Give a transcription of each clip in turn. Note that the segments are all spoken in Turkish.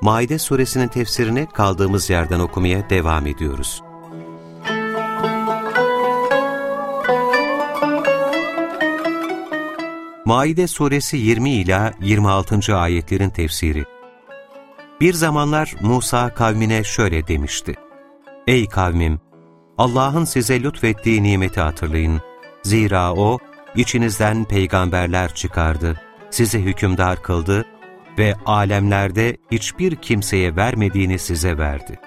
Maide suresinin tefsirini kaldığımız yerden okumaya devam ediyoruz. Maide suresi 20 ila 26. ayetlerin tefsiri. Bir zamanlar Musa kavmine şöyle demişti. Ey kavmim! Allah'ın size lütfettiği nimeti hatırlayın. Zira O, içinizden peygamberler çıkardı, sizi hükümdar kıldı ve alemlerde hiçbir kimseye vermediğini size verdi.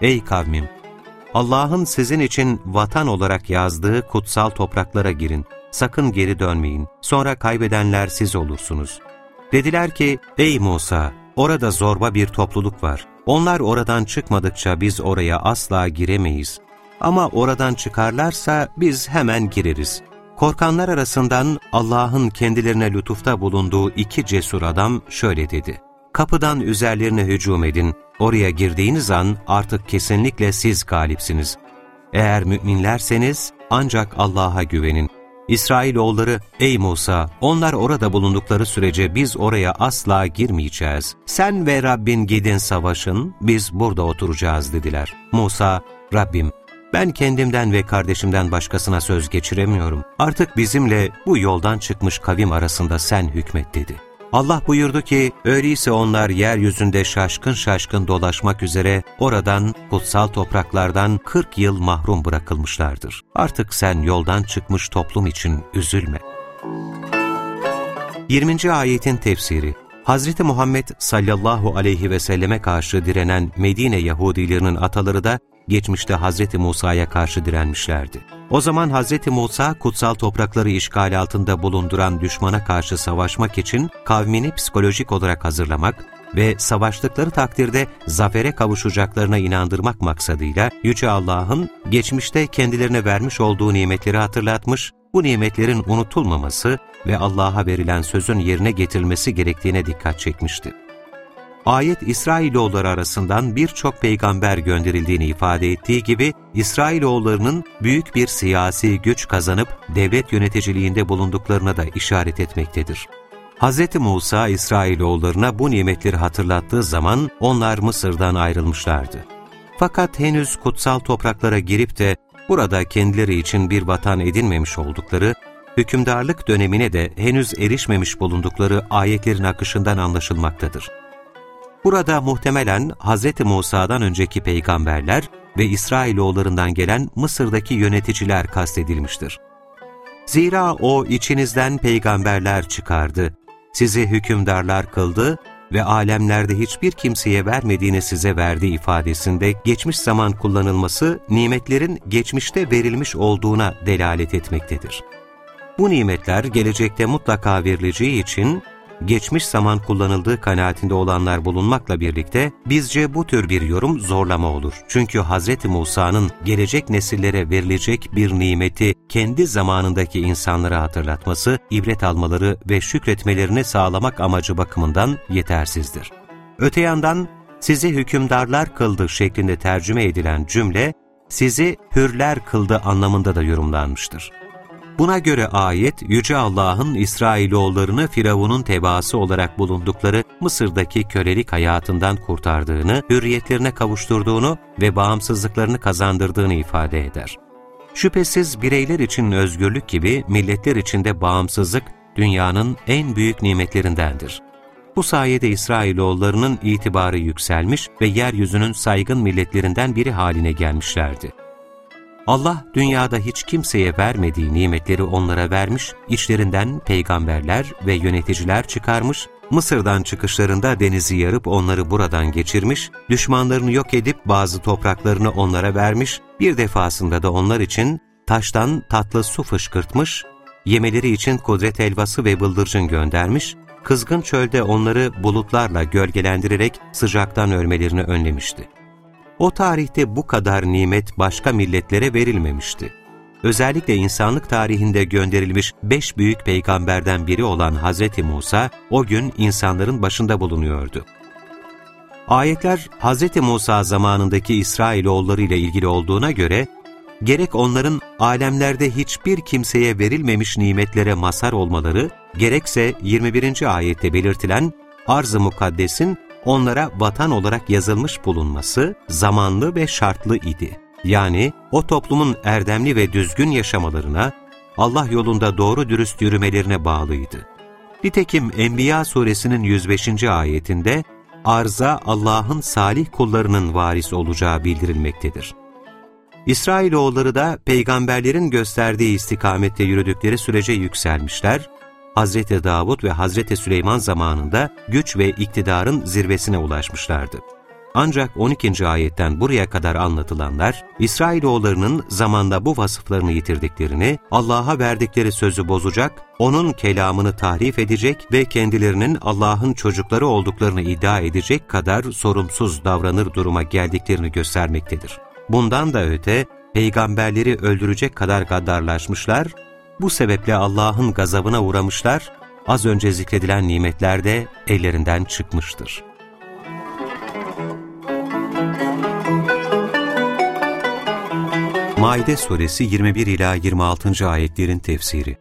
Ey kavmim! Allah'ın sizin için vatan olarak yazdığı kutsal topraklara girin, sakın geri dönmeyin, sonra kaybedenler siz olursunuz. Dediler ki, ey Musa, orada zorba bir topluluk var. Onlar oradan çıkmadıkça biz oraya asla giremeyiz. Ama oradan çıkarlarsa biz hemen gireriz. Korkanlar arasından Allah'ın kendilerine lütufta bulunduğu iki cesur adam şöyle dedi. Kapıdan üzerlerine hücum edin. Oraya girdiğiniz an artık kesinlikle siz galipsiniz. Eğer müminlerseniz ancak Allah'a güvenin. İsrailoğulları, ey Musa, onlar orada bulundukları sürece biz oraya asla girmeyeceğiz. Sen ve Rabbin gidin savaşın, biz burada oturacağız dediler. Musa, Rabbim, ben kendimden ve kardeşimden başkasına söz geçiremiyorum. Artık bizimle bu yoldan çıkmış kavim arasında sen hükmet dedi. Allah buyurdu ki, öyleyse onlar yeryüzünde şaşkın şaşkın dolaşmak üzere oradan, kutsal topraklardan 40 yıl mahrum bırakılmışlardır. Artık sen yoldan çıkmış toplum için üzülme. 20. ayetin tefsiri Hz. Muhammed sallallahu aleyhi ve selleme karşı direnen Medine Yahudilerinin ataları da geçmişte Hz. Musa'ya karşı direnmişlerdi. O zaman Hz. Musa kutsal toprakları işgal altında bulunduran düşmana karşı savaşmak için kavmini psikolojik olarak hazırlamak ve savaştıkları takdirde zafere kavuşacaklarına inandırmak maksadıyla Yüce Allah'ın geçmişte kendilerine vermiş olduğu nimetleri hatırlatmış, bu nimetlerin unutulmaması ve Allah'a verilen sözün yerine getirilmesi gerektiğine dikkat çekmişti. Ayet İsrailoğulları arasından birçok peygamber gönderildiğini ifade ettiği gibi İsrailoğullarının büyük bir siyasi güç kazanıp devlet yöneticiliğinde bulunduklarına da işaret etmektedir. Hz. Musa İsrailoğullarına bu nimetleri hatırlattığı zaman onlar Mısır'dan ayrılmışlardı. Fakat henüz kutsal topraklara girip de burada kendileri için bir vatan edinmemiş oldukları, hükümdarlık dönemine de henüz erişmemiş bulundukları ayetlerin akışından anlaşılmaktadır. Burada muhtemelen Hz. Musa'dan önceki peygamberler ve İsrailoğullarından gelen Mısır'daki yöneticiler kastedilmiştir. Zira O içinizden peygamberler çıkardı, sizi hükümdarlar kıldı ve alemlerde hiçbir kimseye vermediğini size verdi ifadesinde geçmiş zaman kullanılması nimetlerin geçmişte verilmiş olduğuna delalet etmektedir. Bu nimetler gelecekte mutlaka verileceği için geçmiş zaman kullanıldığı kanaatinde olanlar bulunmakla birlikte bizce bu tür bir yorum zorlama olur. Çünkü Hz. Musa'nın gelecek nesillere verilecek bir nimeti kendi zamanındaki insanlara hatırlatması, ibret almaları ve şükretmelerini sağlamak amacı bakımından yetersizdir. Öte yandan sizi hükümdarlar kıldı şeklinde tercüme edilen cümle, sizi hürler kıldı anlamında da yorumlanmıştır. Buna göre ayet, Yüce Allah'ın İsrailoğullarını Firavun'un tebaası olarak bulundukları Mısır'daki kölelik hayatından kurtardığını, hürriyetlerine kavuşturduğunu ve bağımsızlıklarını kazandırdığını ifade eder. Şüphesiz bireyler için özgürlük gibi milletler için de bağımsızlık dünyanın en büyük nimetlerindendir. Bu sayede İsrailoğullarının itibarı yükselmiş ve yeryüzünün saygın milletlerinden biri haline gelmişlerdi. Allah dünyada hiç kimseye vermediği nimetleri onlara vermiş, içlerinden peygamberler ve yöneticiler çıkarmış, Mısır'dan çıkışlarında denizi yarıp onları buradan geçirmiş, düşmanlarını yok edip bazı topraklarını onlara vermiş, bir defasında da onlar için taştan tatlı su fışkırtmış, yemeleri için kudret elvası ve bıldırcın göndermiş, kızgın çölde onları bulutlarla gölgelendirerek sıcaktan ölmelerini önlemişti. O tarihte bu kadar nimet başka milletlere verilmemişti. Özellikle insanlık tarihinde gönderilmiş beş büyük peygamberden biri olan Hz. Musa, o gün insanların başında bulunuyordu. Ayetler, Hz. Musa zamanındaki İsrailoğulları ile ilgili olduğuna göre, gerek onların alemlerde hiçbir kimseye verilmemiş nimetlere mazhar olmaları, gerekse 21. ayette belirtilen arz-ı mukaddesin onlara vatan olarak yazılmış bulunması zamanlı ve şartlı idi. Yani o toplumun erdemli ve düzgün yaşamalarına, Allah yolunda doğru dürüst yürümelerine bağlıydı. Nitekim Enbiya suresinin 105. ayetinde arza Allah'ın salih kullarının varis olacağı bildirilmektedir. İsrailoğulları da peygamberlerin gösterdiği istikamette yürüdükleri sürece yükselmişler, Hazreti Davud ve Hazreti Süleyman zamanında güç ve iktidarın zirvesine ulaşmışlardı. Ancak 12. ayetten buraya kadar anlatılanlar, İsrailoğullarının zamanda bu vasıflarını yitirdiklerini, Allah'a verdikleri sözü bozacak, O'nun kelamını tahrif edecek ve kendilerinin Allah'ın çocukları olduklarını iddia edecek kadar sorumsuz davranır duruma geldiklerini göstermektedir. Bundan da öte, peygamberleri öldürecek kadar gaddarlaşmışlar, bu sebeple Allah'ın gazabına uğramışlar, az önce zikredilen nimetler de ellerinden çıkmıştır. Maide suresi 21 ila 26. ayetlerin tefsiri.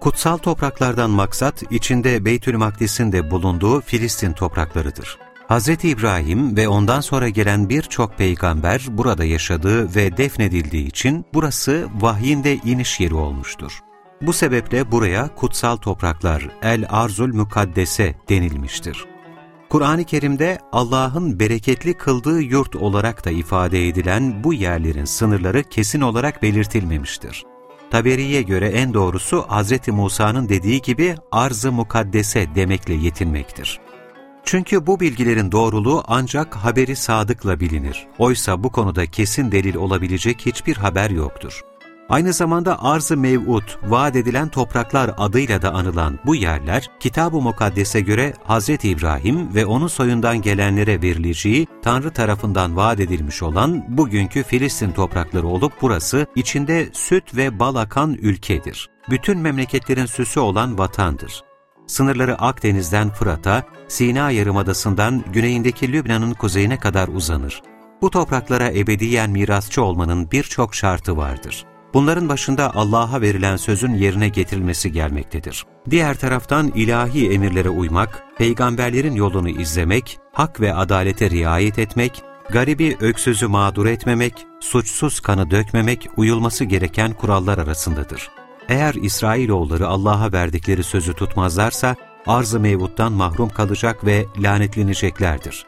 Kutsal topraklardan maksat içinde Beytül Makdis'in de bulunduğu Filistin topraklarıdır. Hz. İbrahim ve ondan sonra gelen birçok peygamber burada yaşadığı ve defnedildiği için burası vahyinde iniş yeri olmuştur. Bu sebeple buraya kutsal topraklar El Arzul Mukaddese denilmiştir. Kur'an-ı Kerim'de Allah'ın bereketli kıldığı yurt olarak da ifade edilen bu yerlerin sınırları kesin olarak belirtilmemiştir. Taberi'ye göre en doğrusu Hz. Musa'nın dediği gibi arz-ı mukaddese demekle yetinmektir. Çünkü bu bilgilerin doğruluğu ancak haberi sadıkla bilinir. Oysa bu konuda kesin delil olabilecek hiçbir haber yoktur. Aynı zamanda arz-ı mev'ud, vaat edilen topraklar adıyla da anılan bu yerler, Kitab-ı Mukaddes'e göre Hz. İbrahim ve onun soyundan gelenlere verileceği Tanrı tarafından vaat edilmiş olan bugünkü Filistin toprakları olup burası içinde süt ve bal akan ülkedir. Bütün memleketlerin süsü olan vatandır. Sınırları Akdeniz'den Fırat'a, Sina Yarımadası'ndan güneyindeki Lübnan'ın kuzeyine kadar uzanır. Bu topraklara ebediyen mirasçı olmanın birçok şartı vardır. Bunların başında Allah'a verilen sözün yerine getirilmesi gelmektedir. Diğer taraftan ilahi emirlere uymak, peygamberlerin yolunu izlemek, hak ve adalete riayet etmek, garibi öksüzü mağdur etmemek, suçsuz kanı dökmemek uyulması gereken kurallar arasındadır. Eğer İsrailoğulları Allah'a verdikleri sözü tutmazlarsa, arz-ı mevuttan mahrum kalacak ve lanetleneceklerdir.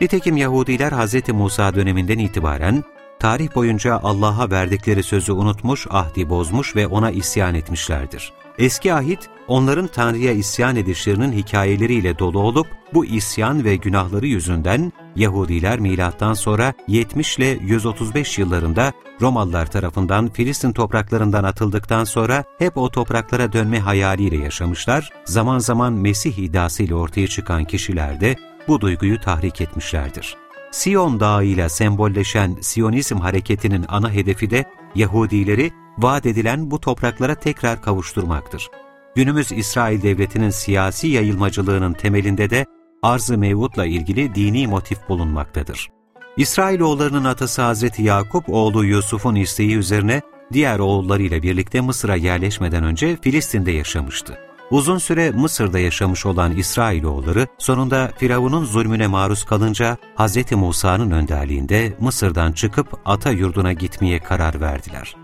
Nitekim Yahudiler Hz. Musa döneminden itibaren tarih boyunca Allah'a verdikleri sözü unutmuş, ahdi bozmuş ve ona isyan etmişlerdir. Eski ahit, onların Tanrı'ya isyan edişlerinin hikayeleriyle dolu olup, bu isyan ve günahları yüzünden Yahudiler milattan sonra 70 ile 135 yıllarında Romalılar tarafından Filistin topraklarından atıldıktan sonra hep o topraklara dönme hayaliyle yaşamışlar, zaman zaman Mesih iddiasıyla ortaya çıkan kişiler de bu duyguyu tahrik etmişlerdir. Sion Dağı ile sembolleşen Siyonizm hareketinin ana hedefi de Yahudileri vaat edilen bu topraklara tekrar kavuşturmaktır. Günümüz İsrail Devleti'nin siyasi yayılmacılığının temelinde de arz-ı mevutla ilgili dini motif bulunmaktadır. İsrailoğullarının atası Hazreti Yakup, oğlu Yusuf'un isteği üzerine diğer oğullarıyla birlikte Mısır'a yerleşmeden önce Filistin'de yaşamıştı. Uzun süre Mısır'da yaşamış olan İsrailoğulları sonunda Firavun'un zulmüne maruz kalınca Hz. Musa'nın önderliğinde Mısır'dan çıkıp ata yurduna gitmeye karar verdiler.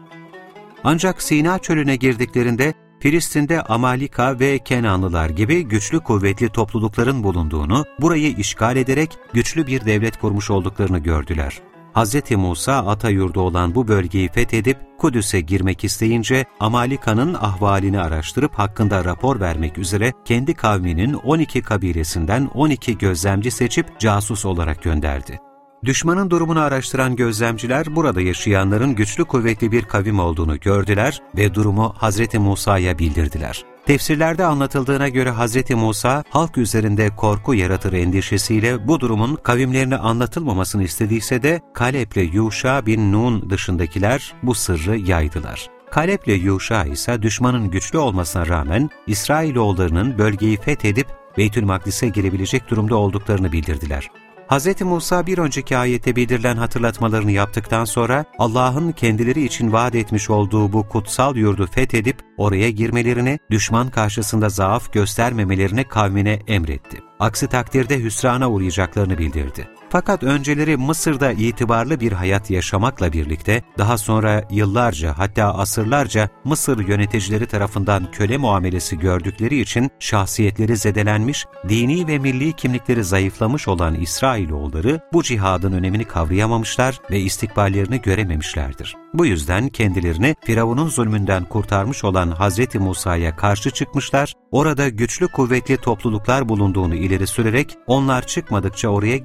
Ancak Sina çölüne girdiklerinde Filistin'de Amalika ve Kenanlılar gibi güçlü kuvvetli toplulukların bulunduğunu, burayı işgal ederek güçlü bir devlet kurmuş olduklarını gördüler. Hz. Musa ata yurdu olan bu bölgeyi fethedip Kudüs'e girmek isteyince Amalika'nın ahvalini araştırıp hakkında rapor vermek üzere kendi kavminin 12 kabilesinden 12 gözlemci seçip casus olarak gönderdi. Düşmanın durumunu araştıran gözlemciler burada yaşayanların güçlü kuvvetli bir kavim olduğunu gördüler ve durumu Hazreti Musa'ya bildirdiler. Tefsirlerde anlatıldığına göre Hz. Musa, halk üzerinde korku yaratır endişesiyle bu durumun kavimlerine anlatılmamasını istediyse de Kalep'le Yuşa bin Nun dışındakiler bu sırrı yaydılar. Kalep'le Yuşa ise düşmanın güçlü olmasına rağmen İsrailoğullarının bölgeyi fethedip Beytül Makdis'e girebilecek durumda olduklarını bildirdiler. Hz. Musa bir önceki ayette bildirilen hatırlatmalarını yaptıktan sonra Allah'ın kendileri için vaat etmiş olduğu bu kutsal yurdu fethedip oraya girmelerini, düşman karşısında zaaf göstermemelerine kavmine emretti. Aksi takdirde hüsrana uğrayacaklarını bildirdi. Fakat önceleri Mısır'da itibarlı bir hayat yaşamakla birlikte daha sonra yıllarca hatta asırlarca Mısır yöneticileri tarafından köle muamelesi gördükleri için şahsiyetleri zedelenmiş, dini ve milli kimlikleri zayıflamış olan İsrailoğulları bu cihadın önemini kavrayamamışlar ve istikballerini görememişlerdir. Bu yüzden kendilerini Firavun'un zulmünden kurtarmış olan Hazreti Musa'ya karşı çıkmışlar, orada güçlü kuvvetli topluluklar bulunduğunu ileri sürerek onlar çıkmadıkça oraya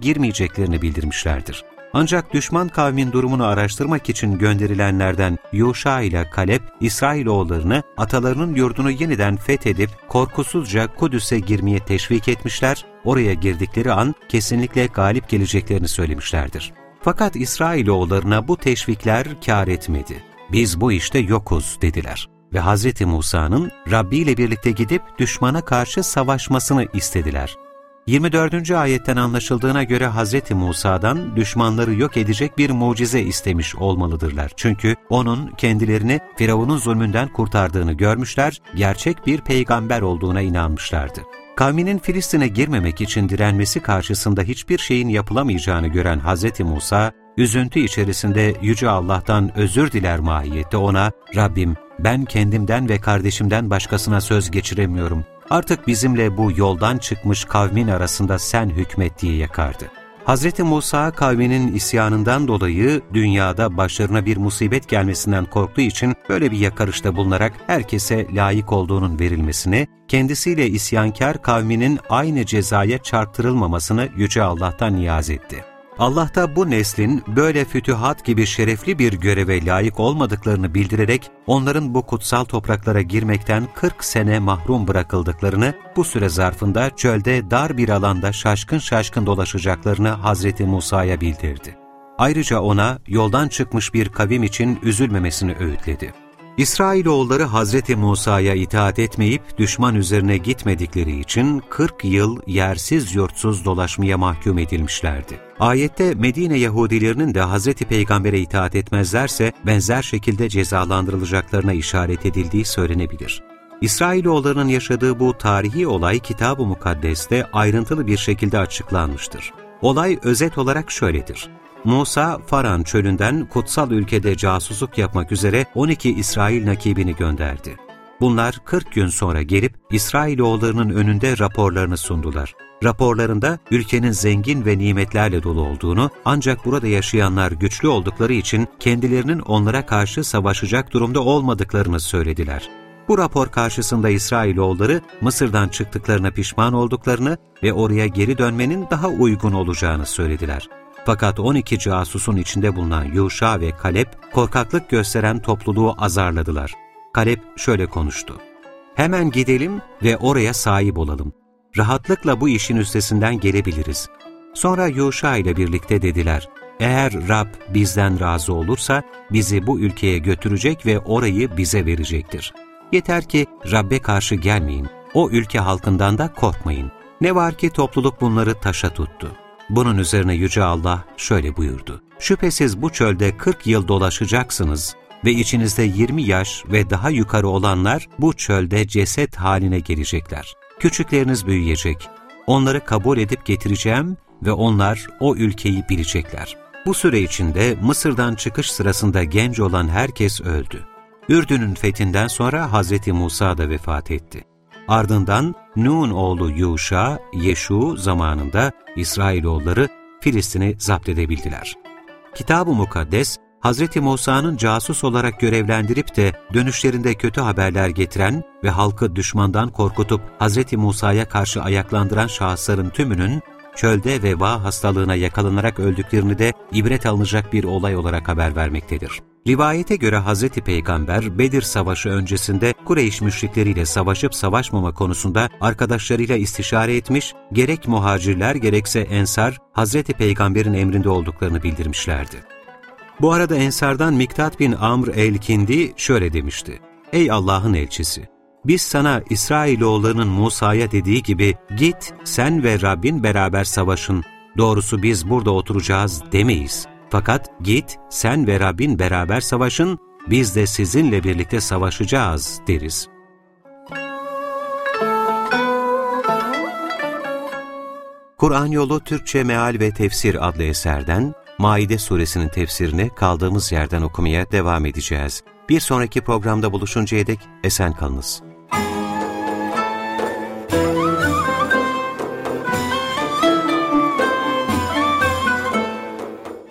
girmeyeceklerini bildirmişlerdir. Ancak düşman kavmin durumunu araştırmak için gönderilenlerden Yuşa ile Kalep, İsrailoğullarını atalarının yurdunu yeniden fethedip korkusuzca Kudüs'e girmeye teşvik etmişler, oraya girdikleri an kesinlikle galip geleceklerini söylemişlerdir. Fakat İsrailoğullarına bu teşvikler kâr etmedi. Biz bu işte yokuz dediler ve Hz. Musa'nın Rabbi ile birlikte gidip düşmana karşı savaşmasını istediler. 24. ayetten anlaşıldığına göre Hz. Musa'dan düşmanları yok edecek bir mucize istemiş olmalıdırlar. Çünkü onun kendilerini Firavun'un zulmünden kurtardığını görmüşler, gerçek bir peygamber olduğuna inanmışlardı. Kavminin Filistin'e girmemek için direnmesi karşısında hiçbir şeyin yapılamayacağını gören Hz. Musa, üzüntü içerisinde Yüce Allah'tan özür diler mahiyette ona, Rabbim ben kendimden ve kardeşimden başkasına söz geçiremiyorum. Artık bizimle bu yoldan çıkmış kavmin arasında sen hükmet diye yakardı. Hz. Musa kavminin isyanından dolayı dünyada başlarına bir musibet gelmesinden korktuğu için böyle bir yakarışta bulunarak herkese layık olduğunun verilmesini, kendisiyle isyankar kavminin aynı cezaya çarptırılmamasını Yüce Allah'tan niyaz etti. Allah da bu neslin böyle fütühat gibi şerefli bir göreve layık olmadıklarını bildirerek onların bu kutsal topraklara girmekten 40 sene mahrum bırakıldıklarını, bu süre zarfında çölde dar bir alanda şaşkın şaşkın dolaşacaklarını Hazreti Musa'ya bildirdi. Ayrıca ona yoldan çıkmış bir kavim için üzülmemesini öğütledi. İsrailoğulları Hazreti Musa'ya itaat etmeyip düşman üzerine gitmedikleri için 40 yıl yersiz yurtsuz dolaşmaya mahkum edilmişlerdi. Ayette Medine Yahudilerinin de Hazreti Peygamber'e itaat etmezlerse benzer şekilde cezalandırılacaklarına işaret edildiği söylenebilir. İsrailoğullarının yaşadığı bu tarihi olay Kitab-ı Mukaddes'te ayrıntılı bir şekilde açıklanmıştır. Olay özet olarak şöyledir. Musa, Faran çölünden kutsal ülkede casusluk yapmak üzere 12 İsrail nakibini gönderdi. Bunlar 40 gün sonra gelip İsrailoğullarının önünde raporlarını sundular. Raporlarında ülkenin zengin ve nimetlerle dolu olduğunu ancak burada yaşayanlar güçlü oldukları için kendilerinin onlara karşı savaşacak durumda olmadıklarını söylediler. Bu rapor karşısında İsrailoğulları Mısır'dan çıktıklarına pişman olduklarını ve oraya geri dönmenin daha uygun olacağını söylediler. Fakat 12 casusun içinde bulunan Yuşa ve Kalep, korkaklık gösteren topluluğu azarladılar. Kalep şöyle konuştu. Hemen gidelim ve oraya sahip olalım. Rahatlıkla bu işin üstesinden gelebiliriz. Sonra Yuşa ile birlikte dediler, eğer Rab bizden razı olursa bizi bu ülkeye götürecek ve orayı bize verecektir. Yeter ki Rab'be karşı gelmeyin, o ülke halkından da korkmayın. Ne var ki topluluk bunları taşa tuttu. Bunun üzerine Yüce Allah şöyle buyurdu. Şüphesiz bu çölde 40 yıl dolaşacaksınız ve içinizde 20 yaş ve daha yukarı olanlar bu çölde ceset haline gelecekler. Küçükleriniz büyüyecek. Onları kabul edip getireceğim ve onlar o ülkeyi bilecekler. Bu süre içinde Mısır'dan çıkış sırasında genç olan herkes öldü. Ürdün'ün fethinden sonra Hz. Musa da vefat etti. Ardından Nun oğlu Yuşa, Yeşu zamanında İsrailoğulları Filistin'i zapt edebildiler. Kitab-ı Mukaddes, Hz. Musa'nın casus olarak görevlendirip de dönüşlerinde kötü haberler getiren ve halkı düşmandan korkutup Hz. Musa'ya karşı ayaklandıran şahısların tümünün çölde veba hastalığına yakalanarak öldüklerini de ibret alınacak bir olay olarak haber vermektedir. Rivayete göre Hz. Peygamber Bedir Savaşı öncesinde Kureyş müşrikleriyle savaşıp savaşmama konusunda arkadaşlarıyla istişare etmiş, gerek muhacirler gerekse ensar Hz. Peygamber'in emrinde olduklarını bildirmişlerdi. Bu arada ensardan Miktat bin Amr el-Kindi şöyle demişti. Ey Allah'ın elçisi! Biz sana İsrailoğullarının Musa'ya dediği gibi git sen ve Rabbin beraber savaşın. Doğrusu biz burada oturacağız demeyiz. Fakat git sen ve Rabbin beraber savaşın, biz de sizinle birlikte savaşacağız deriz. Kur'an Yolu Türkçe Meal ve Tefsir adlı eserden Maide suresinin tefsirini kaldığımız yerden okumaya devam edeceğiz. Bir sonraki programda buluşuncaya dek esen kalınız.